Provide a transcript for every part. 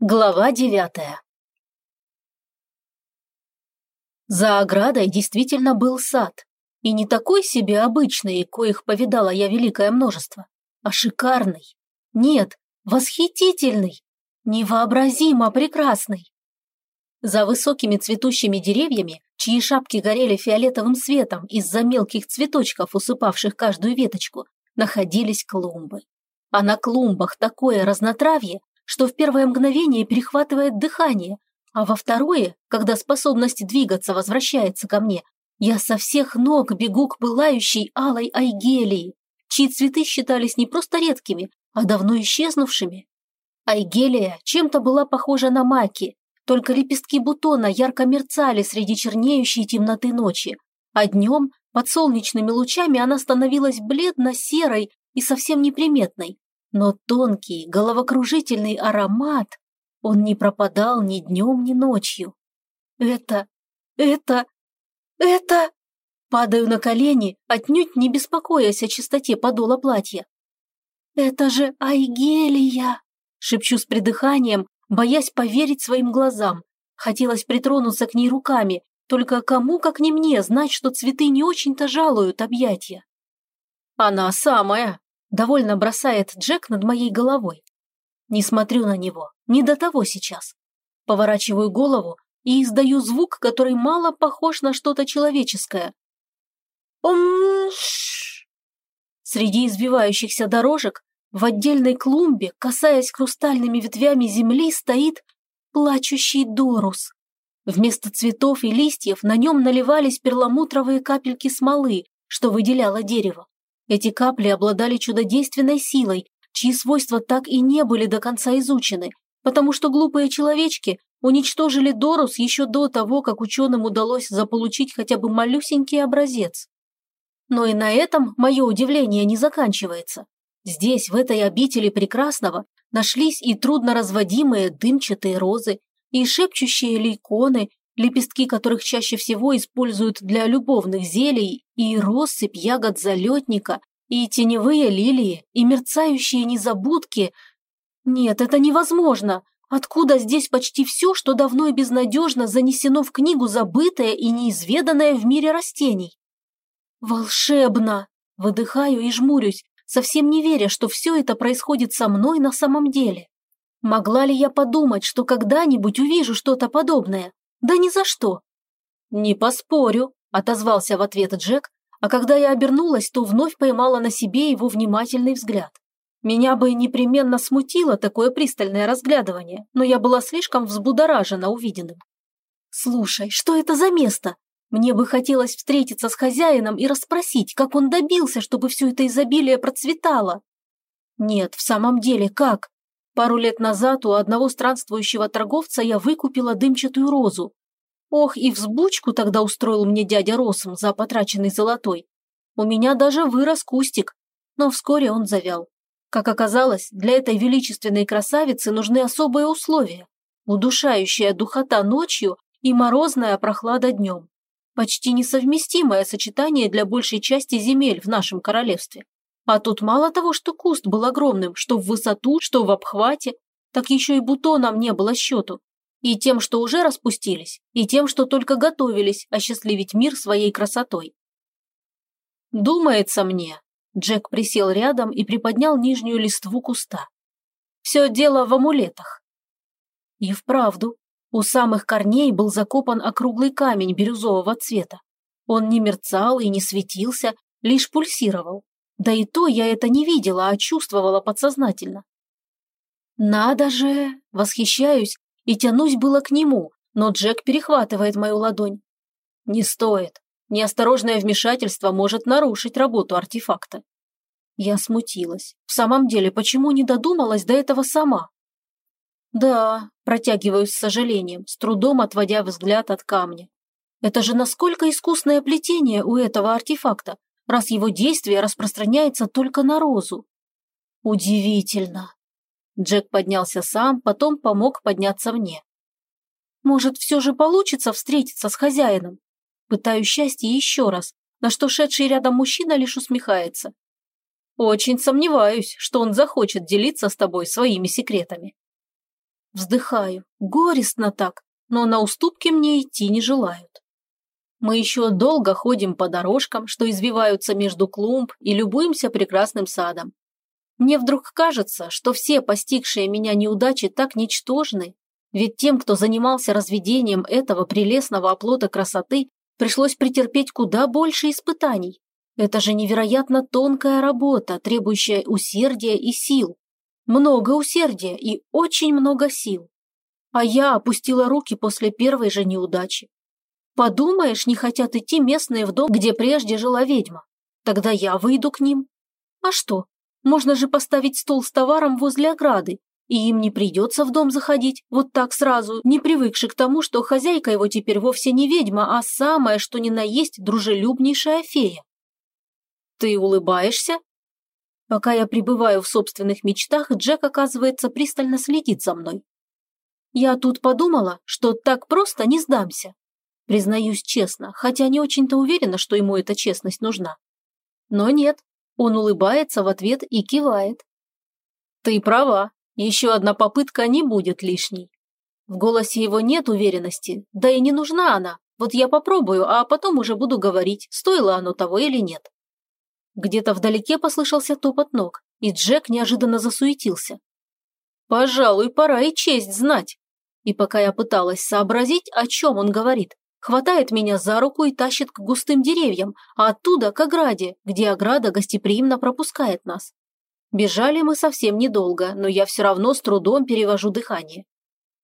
Глава девятая За оградой действительно был сад. И не такой себе обычный, коих повидала я великое множество, а шикарный. Нет, восхитительный, невообразимо прекрасный. За высокими цветущими деревьями, чьи шапки горели фиолетовым светом из-за мелких цветочков, усыпавших каждую веточку, находились клумбы. А на клумбах такое разнотравье, что в первое мгновение перехватывает дыхание, а во второе, когда способность двигаться возвращается ко мне, я со всех ног бегу к пылающей алой айгелии, чьи цветы считались не просто редкими, а давно исчезнувшими. Айгелия чем-то была похожа на маки, только лепестки бутона ярко мерцали среди чернеющей темноты ночи, а днем под солнечными лучами она становилась бледно-серой и совсем неприметной, но тонкий, головокружительный аромат, он не пропадал ни днем, ни ночью. Это, это, это... Падаю на колени, отнюдь не беспокоясь о чистоте подола платья. «Это же Айгелия!» – шепчу с придыханием, боясь поверить своим глазам. Хотелось притронуться к ней руками, только кому, как не мне, знать, что цветы не очень-то жалуют объятия. «Она самая!» Довольно бросает Джек над моей головой. Не смотрю на него, не до того сейчас. Поворачиваю голову и издаю звук, который мало похож на что-то человеческое. Омш! Среди избивающихся дорожек в отдельной клумбе, касаясь хрустальными ветвями земли, стоит плачущий Дорус. Вместо цветов и листьев на нем наливались перламутровые капельки смолы, что выделяло дерево. Эти капли обладали чудодейственной силой, чьи свойства так и не были до конца изучены, потому что глупые человечки уничтожили Дорус еще до того, как ученым удалось заполучить хотя бы малюсенький образец. Но и на этом мое удивление не заканчивается. Здесь, в этой обители прекрасного, нашлись и трудноразводимые дымчатые розы, и шепчущие лейконы, лепестки которых чаще всего используют для любовных зелий, и россыпь ягод залетника, и теневые лилии, и мерцающие незабудки. Нет, это невозможно. Откуда здесь почти все, что давно и безнадежно занесено в книгу забытое и неизведанное в мире растений? Волшебно! Выдыхаю и жмурюсь, совсем не веря, что все это происходит со мной на самом деле. Могла ли я подумать, что когда-нибудь увижу что-то подобное? Да ни за что. Не поспорю, отозвался в ответ Джек, а когда я обернулась, то вновь поймала на себе его внимательный взгляд. Меня бы непременно смутило такое пристальное разглядывание, но я была слишком взбудоражена увиденным. «Слушай, что это за место? Мне бы хотелось встретиться с хозяином и расспросить, как он добился, чтобы все это изобилие процветало». «Нет, в самом деле, как? Пару лет назад у одного странствующего торговца я выкупила дымчатую розу. Ох, и взбучку тогда устроил мне дядя Росом за потраченный золотой. У меня даже вырос кустик, но вскоре он завял. Как оказалось, для этой величественной красавицы нужны особые условия. Удушающая духота ночью и морозная прохлада днем. Почти несовместимое сочетание для большей части земель в нашем королевстве. А тут мало того, что куст был огромным, что в высоту, что в обхвате, так еще и бутонам не было счету. И тем, что уже распустились, и тем, что только готовились осчастливить мир своей красотой. «Думается мне», – Джек присел рядом и приподнял нижнюю листву куста. «Все дело в амулетах». И вправду, у самых корней был закопан округлый камень бирюзового цвета. Он не мерцал и не светился, лишь пульсировал. Да и то я это не видела, а чувствовала подсознательно. «Надо же!» – восхищаюсь и тянусь было к нему, но Джек перехватывает мою ладонь. «Не стоит. Неосторожное вмешательство может нарушить работу артефакта». Я смутилась. В самом деле, почему не додумалась до этого сама? «Да», – протягиваюсь с сожалением, с трудом отводя взгляд от камня. «Это же насколько искусное плетение у этого артефакта! Раз его действие распространяется только на розу. Удивительно. Джек поднялся сам, потом помог подняться мне. Может, все же получится встретиться с хозяином? Пытаю счастье еще раз, на что шедший рядом мужчина лишь усмехается. Очень сомневаюсь, что он захочет делиться с тобой своими секретами. Вздыхаю, горестно так, но на уступки мне идти не желают. Мы еще долго ходим по дорожкам, что извиваются между клумб, и любуемся прекрасным садом. Мне вдруг кажется, что все постигшие меня неудачи так ничтожны, ведь тем, кто занимался разведением этого прелестного оплота красоты, пришлось претерпеть куда больше испытаний. Это же невероятно тонкая работа, требующая усердия и сил. Много усердия и очень много сил. А я опустила руки после первой же неудачи. Подумаешь, не хотят идти местные в дом, где прежде жила ведьма. Тогда я выйду к ним. А что? Можно же поставить стол с товаром возле ограды, и им не придется в дом заходить вот так сразу, не привыкши к тому, что хозяйка его теперь вовсе не ведьма, а самая, что ни на есть, дружелюбнейшая фея. Ты улыбаешься? Пока я пребываю в собственных мечтах, Джек, оказывается, пристально следит за мной. Я тут подумала, что так просто не сдамся. Признаюсь честно, хотя не очень-то уверена, что ему эта честность нужна. Но нет, он улыбается в ответ и кивает. Ты права, еще одна попытка не будет лишней. В голосе его нет уверенности, да и не нужна она. Вот я попробую, а потом уже буду говорить, стоило оно того или нет. Где-то вдалеке послышался топот ног, и Джек неожиданно засуетился. «Пожалуй, пора и честь знать». И пока я пыталась сообразить, о чем он говорит, хватает меня за руку и тащит к густым деревьям, а оттуда к ограде, где ограда гостеприимно пропускает нас. Бежали мы совсем недолго, но я все равно с трудом перевожу дыхание.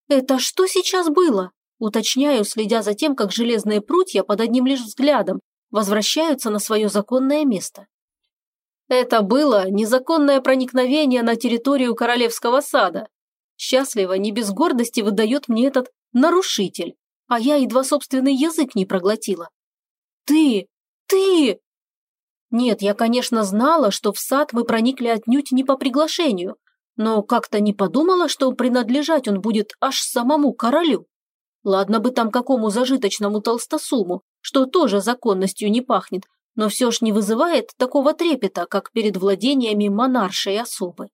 «Это что сейчас было?» Уточняю, следя за тем, как железные прутья под одним лишь взглядом возвращаются на свое законное место. Это было незаконное проникновение на территорию королевского сада. Счастливо, не без гордости выдает мне этот нарушитель а я едва собственный язык не проглотила. «Ты! Ты!» Нет, я, конечно, знала, что в сад мы проникли отнюдь не по приглашению, но как-то не подумала, что принадлежать он будет аж самому королю. Ладно бы там какому зажиточному толстосуму, что тоже законностью не пахнет, но все ж не вызывает такого трепета, как перед владениями монаршей особы.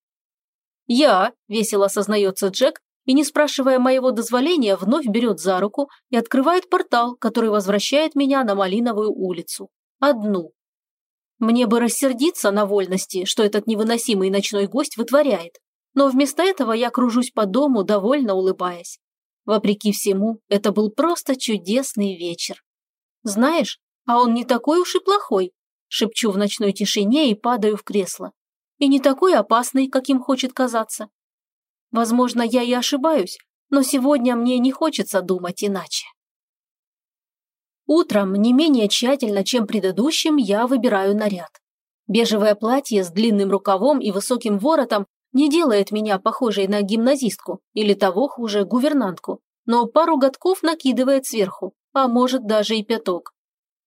«Я», – весело сознается Джек, и, не спрашивая моего дозволения, вновь берет за руку и открывает портал, который возвращает меня на Малиновую улицу. Одну. Мне бы рассердиться на вольности, что этот невыносимый ночной гость вытворяет, но вместо этого я кружусь по дому, довольно улыбаясь. Вопреки всему, это был просто чудесный вечер. Знаешь, а он не такой уж и плохой, шепчу в ночной тишине и падаю в кресло. И не такой опасный, каким хочет казаться. Возможно, я и ошибаюсь, но сегодня мне не хочется думать иначе. Утром не менее тщательно, чем предыдущим, я выбираю наряд. Бежевое платье с длинным рукавом и высоким воротом не делает меня похожей на гимназистку или того хуже гувернантку, но пару годков накидывает сверху, а может даже и пяток.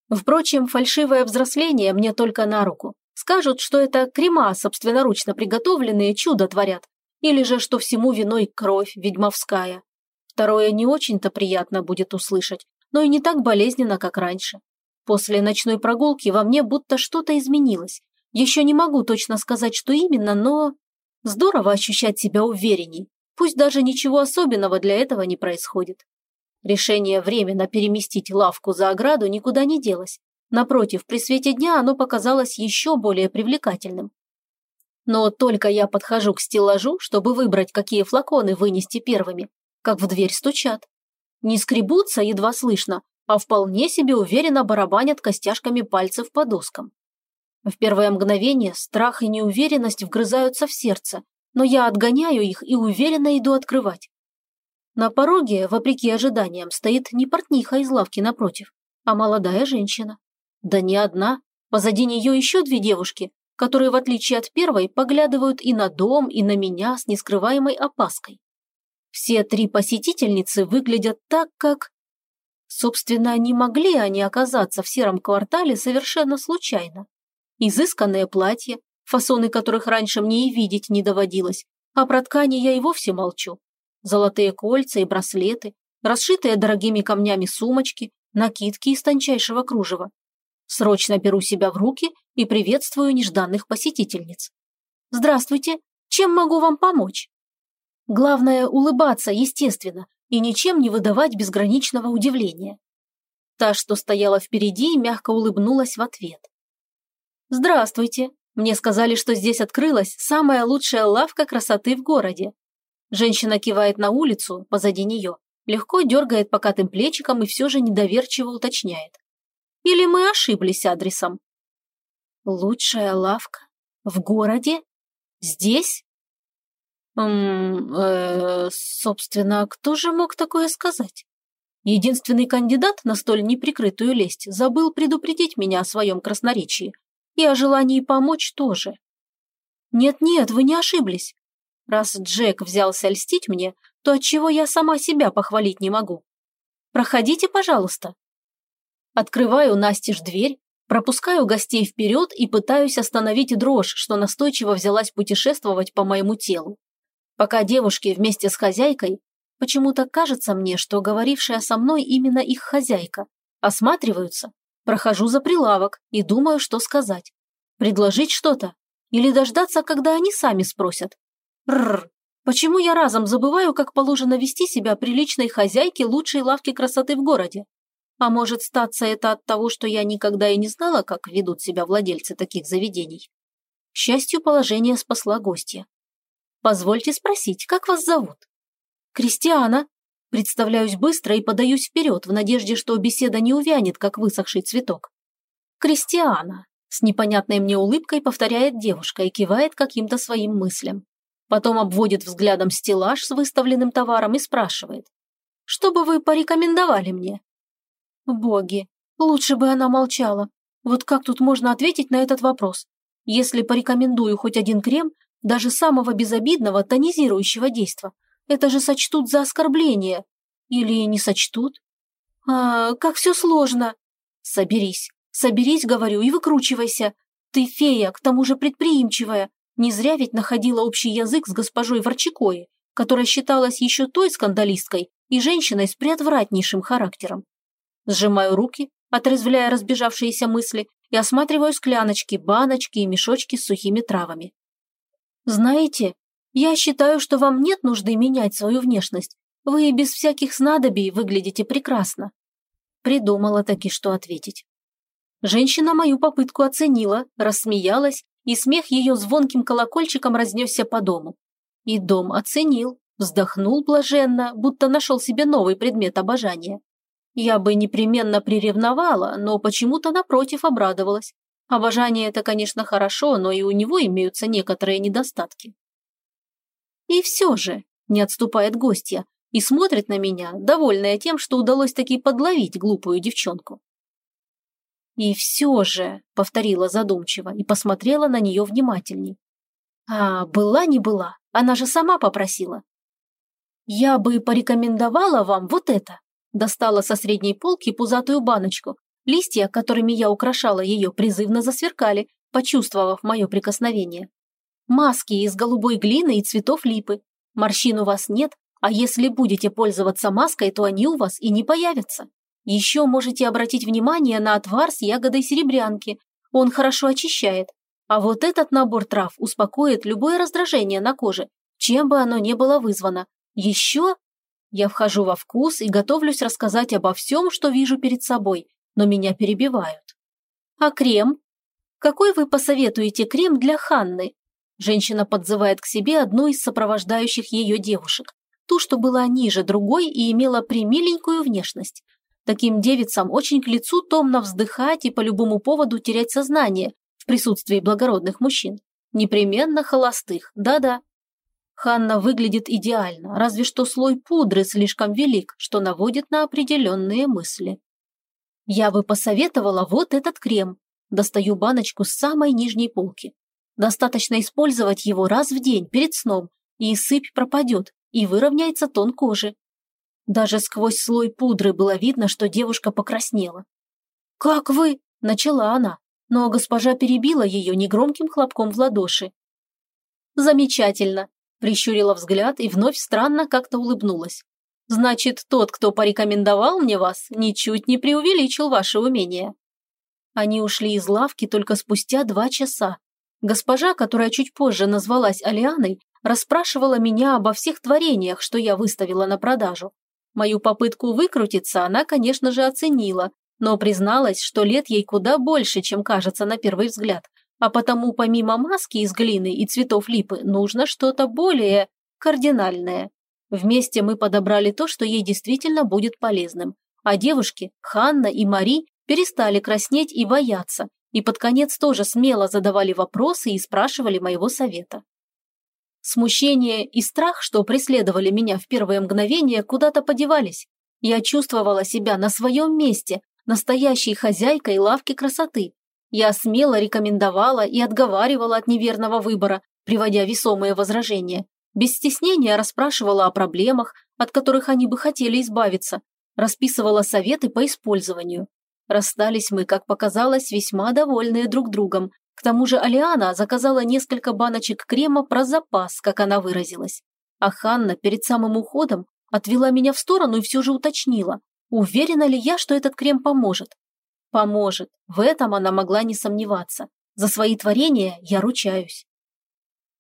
Впрочем, фальшивое взросление мне только на руку. Скажут, что это крема собственноручно приготовленные чудо творят, или же, что всему виной кровь ведьмовская. Второе не очень-то приятно будет услышать, но и не так болезненно, как раньше. После ночной прогулки во мне будто что-то изменилось. Еще не могу точно сказать, что именно, но... Здорово ощущать себя уверенней, пусть даже ничего особенного для этого не происходит. Решение временно переместить лавку за ограду никуда не делось. Напротив, при свете дня оно показалось еще более привлекательным. Но только я подхожу к стеллажу, чтобы выбрать, какие флаконы вынести первыми, как в дверь стучат. Не скребутся, едва слышно, а вполне себе уверенно барабанят костяшками пальцев по доскам. В первое мгновение страх и неуверенность вгрызаются в сердце, но я отгоняю их и уверенно иду открывать. На пороге, вопреки ожиданиям, стоит не портниха из лавки напротив, а молодая женщина. Да не одна, позади нее еще две девушки, которые, в отличие от первой, поглядывают и на дом, и на меня с нескрываемой опаской. Все три посетительницы выглядят так, как... Собственно, не могли они оказаться в сером квартале совершенно случайно. Изысканное платье, фасоны которых раньше мне и видеть не доводилось, а про ткани я и вовсе молчу. Золотые кольца и браслеты, расшитые дорогими камнями сумочки, накидки из тончайшего кружева, Срочно беру себя в руки и приветствую нежданных посетительниц. «Здравствуйте! Чем могу вам помочь?» Главное – улыбаться, естественно, и ничем не выдавать безграничного удивления. Та, что стояла впереди, мягко улыбнулась в ответ. «Здравствуйте. Мне сказали, что здесь открылась самая лучшая лавка красоты в городе». Женщина кивает на улицу позади нее, легко дергает покатым плечиком и все же недоверчиво уточняет. «Или мы ошиблись адресом?» «Лучшая лавка? В городе? Здесь?» «Ммм, э, собственно, кто же мог такое сказать?» Единственный кандидат на столь неприкрытую лесть забыл предупредить меня о своем красноречии. И о желании помочь тоже. Нет-нет, вы не ошиблись. Раз Джек взялся льстить мне, то отчего я сама себя похвалить не могу? Проходите, пожалуйста. Открываю настежь дверь, пропускаю гостей вперед и пытаюсь остановить дрожь, что настойчиво взялась путешествовать по моему телу. Пока девушки вместе с хозяйкой Почему-то кажется мне, что говорившая со мной именно их хозяйка. Осматриваются. Прохожу за прилавок и думаю, что сказать. Предложить что-то? Или дождаться, когда они сами спросят? Рррр. Почему я разом забываю, как положено вести себя приличной хозяйке лучшей лавки красоты в городе? А может, статься это от того, что я никогда и не знала, как ведут себя владельцы таких заведений? К счастью, положение спасла гостья. Позвольте спросить, как вас зовут? «Кристиана!» Представляюсь быстро и подаюсь вперед, в надежде, что беседа не увянет, как высохший цветок. «Кристиана!» С непонятной мне улыбкой повторяет девушка и кивает каким-то своим мыслям. Потом обводит взглядом стеллаж с выставленным товаром и спрашивает. «Что бы вы порекомендовали мне?» «Боги, лучше бы она молчала. Вот как тут можно ответить на этот вопрос? Если порекомендую хоть один крем, даже самого безобидного тонизирующего действа, это же сочтут за оскорбление. Или не сочтут? А, как все сложно. Соберись. Соберись, говорю, и выкручивайся. Ты фея, к тому же предприимчивая. Не зря ведь находила общий язык с госпожой Ворчакой, которая считалась еще той скандалисткой и женщиной с приотвратнейшим характером. Сжимаю руки, отрезвляя разбежавшиеся мысли, и осматриваю скляночки, баночки и мешочки с сухими травами. Знаете, я считаю, что вам нет нужды менять свою внешность. Вы и без всяких снадобий выглядите прекрасно. Придумала таки, что ответить. Женщина мою попытку оценила, рассмеялась, и смех ее звонким колокольчиком разнесся по дому. И дом оценил, вздохнул блаженно, будто нашел себе новый предмет обожания. Я бы непременно приревновала, но почему-то напротив обрадовалась. Обожание – это, конечно, хорошо, но и у него имеются некоторые недостатки. И все же, не отступает гостья и смотрит на меня, довольная тем, что удалось таки подловить глупую девчонку. «И все же», — повторила задумчиво и посмотрела на нее внимательней. «А, была не была, она же сама попросила». «Я бы порекомендовала вам вот это», достала со средней полки пузатую баночку. Листья, которыми я украшала ее, призывно засверкали, почувствовав мое прикосновение. Маски из голубой глины и цветов липы. Морщин у вас нет, а если будете пользоваться маской, то они у вас и не появятся. Еще можете обратить внимание на отвар с ягодой серебрянки. Он хорошо очищает. А вот этот набор трав успокоит любое раздражение на коже, чем бы оно ни было вызвано. Еще я вхожу во вкус и готовлюсь рассказать обо всем, что вижу перед собой, но меня перебивают. А крем? Какой вы посоветуете крем для Ханны? Женщина подзывает к себе одну из сопровождающих ее девушек, ту, что была ниже другой и имела примиленькую внешность. Таким девицам очень к лицу томно вздыхать и по любому поводу терять сознание в присутствии благородных мужчин. Непременно холостых, да-да. Ханна выглядит идеально, разве что слой пудры слишком велик, что наводит на определенные мысли. Я бы посоветовала вот этот крем. Достаю баночку с самой нижней полки. Достаточно использовать его раз в день перед сном, и сыпь пропадет, и выровняется тон кожи. Даже сквозь слой пудры было видно, что девушка покраснела. «Как вы?» – начала она, но госпожа перебила ее негромким хлопком в ладоши. «Замечательно!» – прищурила взгляд и вновь странно как-то улыбнулась. «Значит, тот, кто порекомендовал мне вас, ничуть не преувеличил ваше умение». Они ушли из лавки только спустя два часа, Госпожа, которая чуть позже назвалась Алианой, расспрашивала меня обо всех творениях, что я выставила на продажу. Мою попытку выкрутиться она, конечно же, оценила, но призналась, что лет ей куда больше, чем кажется на первый взгляд, а потому помимо маски из глины и цветов липы нужно что-то более кардинальное. Вместе мы подобрали то, что ей действительно будет полезным. А девушки, Ханна и Мари, перестали краснеть и бояться, и под конец тоже смело задавали вопросы и спрашивали моего совета. Смущение и страх, что преследовали меня в первое мгновение, куда-то подевались. Я чувствовала себя на своем месте, настоящей хозяйкой лавки красоты. Я смело рекомендовала и отговаривала от неверного выбора, приводя весомые возражения. Без стеснения расспрашивала о проблемах, от которых они бы хотели избавиться, расписывала советы по использованию. Расстались мы, как показалось, весьма довольные друг другом. К тому же Алиана заказала несколько баночек крема про запас, как она выразилась. А Ханна перед самым уходом отвела меня в сторону и все же уточнила, уверена ли я, что этот крем поможет. Поможет, в этом она могла не сомневаться. За свои творения я ручаюсь.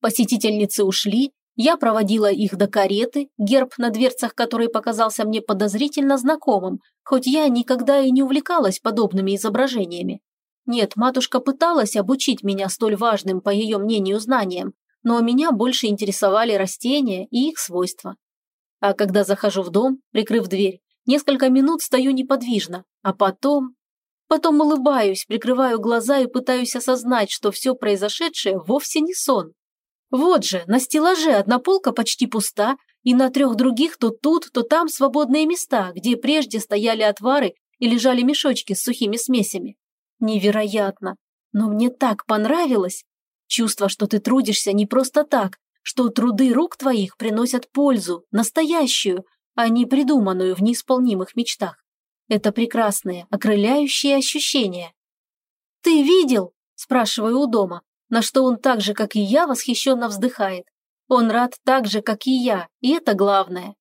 Посетительницы ушли, я проводила их до кареты, герб на дверцах которой показался мне подозрительно знакомым, хоть я никогда и не увлекалась подобными изображениями. Нет, матушка пыталась обучить меня столь важным, по ее мнению, знаниям, но меня больше интересовали растения и их свойства. А когда захожу в дом, прикрыв дверь, несколько минут стою неподвижно, а потом... Потом улыбаюсь, прикрываю глаза и пытаюсь осознать, что все произошедшее вовсе не сон. Вот же, на стеллаже одна полка почти пуста, и на трех других то тут, то там свободные места, где прежде стояли отвары и лежали мешочки с сухими смесями. Невероятно! Но мне так понравилось! Чувство, что ты трудишься не просто так, что труды рук твоих приносят пользу, настоящую, а не придуманную в неисполнимых мечтах. Это прекрасные, окрыляющие ощущения. «Ты видел?» – спрашиваю у дома на что он так же, как и я, восхищенно вздыхает. Он рад так же, как и я, и это главное.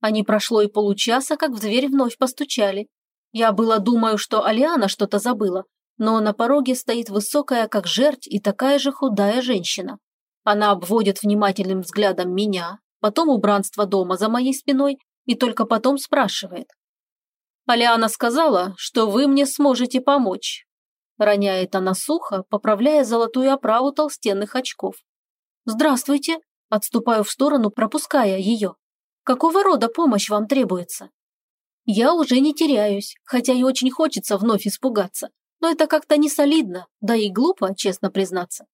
А не прошло и получаса, как в дверь вновь постучали. Я было думаю, что Алиана что-то забыла, но на пороге стоит высокая, как жерть, и такая же худая женщина. Она обводит внимательным взглядом меня, потом убранство дома за моей спиной и только потом спрашивает. «Алиана сказала, что вы мне сможете помочь. Роняет она сухо, поправляя золотую оправу толстенных очков. «Здравствуйте!» Отступаю в сторону, пропуская ее. «Какого рода помощь вам требуется?» Я уже не теряюсь, хотя и очень хочется вновь испугаться. Но это как-то не солидно, да и глупо, честно признаться.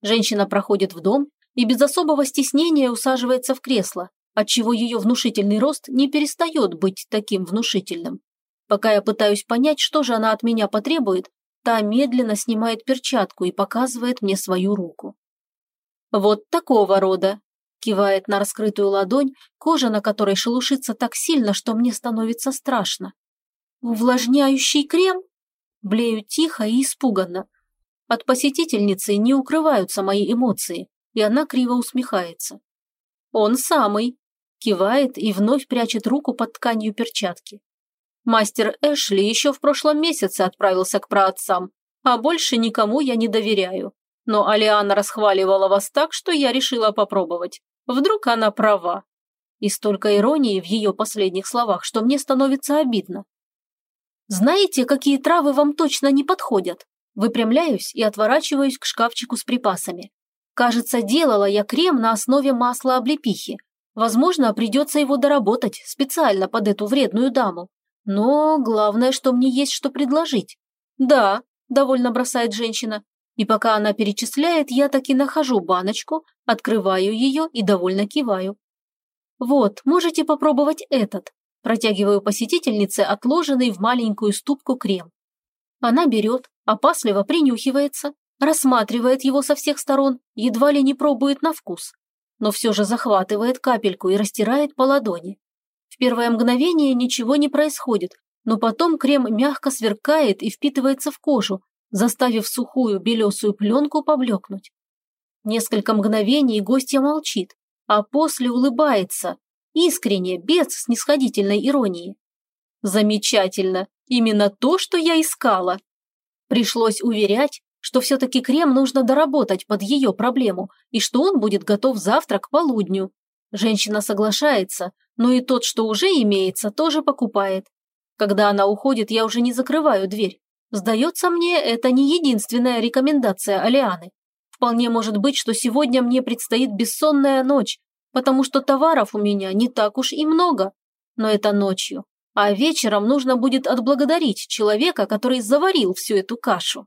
Женщина проходит в дом и без особого стеснения усаживается в кресло, отчего ее внушительный рост не перестает быть таким внушительным. Пока я пытаюсь понять, что же она от меня потребует, Та медленно снимает перчатку и показывает мне свою руку. «Вот такого рода», – кивает на раскрытую ладонь, кожа на которой шелушится так сильно, что мне становится страшно. «Увлажняющий крем?» Блею тихо и испуганно. От посетительницы не укрываются мои эмоции, и она криво усмехается. «Он самый», – кивает и вновь прячет руку под тканью перчатки. Мастер Эшли еще в прошлом месяце отправился к праотцам, а больше никому я не доверяю. Но Алиана расхваливала вас так, что я решила попробовать. Вдруг она права. И столько иронии в ее последних словах, что мне становится обидно. Знаете, какие травы вам точно не подходят? Выпрямляюсь и отворачиваюсь к шкафчику с припасами. Кажется, делала я крем на основе масла облепихи. Возможно, придется его доработать специально под эту вредную даму. Но главное, что мне есть что предложить. Да, довольно бросает женщина. И пока она перечисляет, я таки нахожу баночку, открываю ее и довольно киваю. Вот, можете попробовать этот. Протягиваю посетительнице отложенный в маленькую ступку крем. Она берет, опасливо принюхивается, рассматривает его со всех сторон, едва ли не пробует на вкус, но все же захватывает капельку и растирает по ладони. В первое мгновение ничего не происходит, но потом крем мягко сверкает и впитывается в кожу, заставив сухую белесую пленку поблекнуть. Несколько мгновений гостья молчит, а после улыбается, искренне, без снисходительной иронии. Замечательно, именно то, что я искала. Пришлось уверять, что все-таки крем нужно доработать под ее проблему и что он будет готов завтра к полудню. Женщина соглашается, но и тот, что уже имеется, тоже покупает. Когда она уходит, я уже не закрываю дверь. Сдается мне, это не единственная рекомендация Алианы. Вполне может быть, что сегодня мне предстоит бессонная ночь, потому что товаров у меня не так уж и много. Но это ночью. А вечером нужно будет отблагодарить человека, который заварил всю эту кашу.